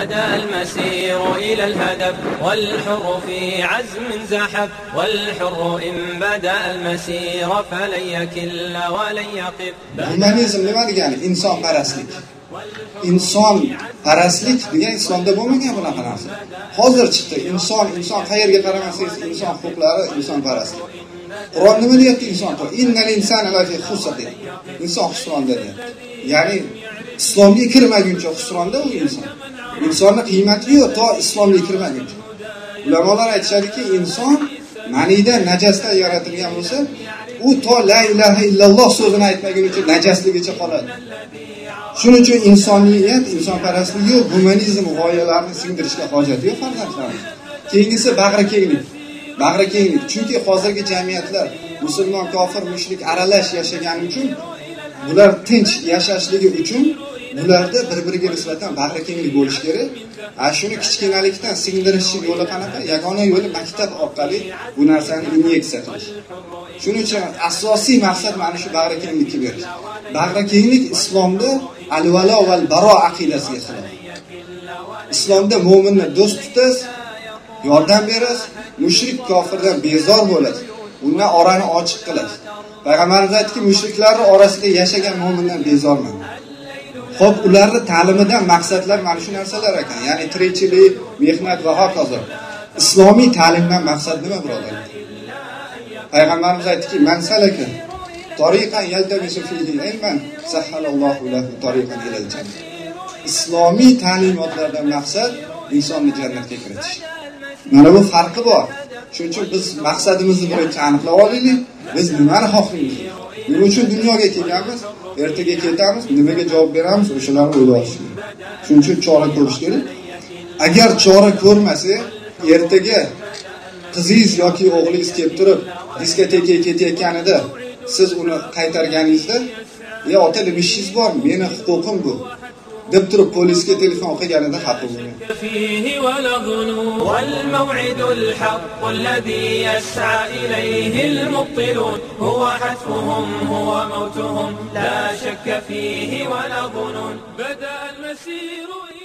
بدا المسير إلى الهدف والحر في عزم زحف والحر إن بدأ المسير فلن يكل ولن يقف. هيومانيزم نما ديغان انسان قراسلك انسان قراسلك ديغان انسان ده بومغان بولا قراس حاضر چيتي انسان انسان قايرغا قراماسيز انسان حقوقلاري انسان قراسلك قران نما دياتي انسان تو ان الانسان لا في خصه دي انسان خصوان دي يعني اسلامي كرمگونچه خسرانده أو انسان Insonni qiymati yo'q to islomga kirmaguncha. Ulamolar aytishadiki, inson manida najasdan yaratilgan bo'lsa, u to la ilaha illalloh so'zini aytmagunicha najasligicha qoladi. Shuning uchun insoniyat, insonparastlik yo'q, humanizm g'oyalarini singdirishga hojat yo'q farzandlarimiz. Keyingisi bag'ri kenglik. Bag'ri kenglik. Chunki hozirgi jamiyatlar musulmon, kofir, mushrik aralash yashagani uchun bular tinch yashashligi uchun bularda bir-biriga nisbatan bag'ri kenglik bo'lishi kerak. A shuni kichkinalikdan singdirish yo'li qanaqa? Yagona yo'li maktab orqali bu narsani inyeksiya qilish. Shuning uchun asosiy maqsad mana shu bag'ri kenglikka berish. Bag'ri kenglik islomda al-valo val baro aqidasiga xilof. Islomda mo'minni do'st tutasiz, yordam berasiz, mushrik kofirdan bezor bo'lasiz. Undan orani ochiq qilasiz. Payg'ambarimiz aytdiki, mushriklarni orasida yashagan mo'mindan bezorman. Ho'p ularni ta'limidan maqsadlar mana shu narsalar ekan, ya'ni tirikchilik, mehnat va hokazo. Islomiy ta'limdan maqsad nima, birodar Payg'ambarimiz aytdiki, "Man salaka tariqan yaltamisu fihi ilman, sahhalallohu lahu tariqan ilal jannah." Islomiy ta'limotlardan maqsad insonni jannatga kiritish. Mana bu farqi bor. Shuning uchun biz maqsadimizni birinchi aniqlab olaylik. Biz nimani xohlaymiz? Nima uchun dunyoga kelganmiz? Ertaga ketamiz, nimaga javob beramiz? O'shalarni o'ylash kerak. Shuning uchun chora ko'rish kerak. Agar chora ko'rmasa, ertaga qizingiz yoki o'g'lingiz kelib turib, diskotekaga ketayotganida siz uni qaytarganingizda, "Ya ota, nima ishingiz bor? Meni huquqim bu." دب تر بوليس كي تليفون وقي يعني ده حاطه. والموعد الحق الذي يسعى إليه المبطلون. هو حتفهم هو موتهم. لا شك فيه ولا ظنون. بدأ المسير إلى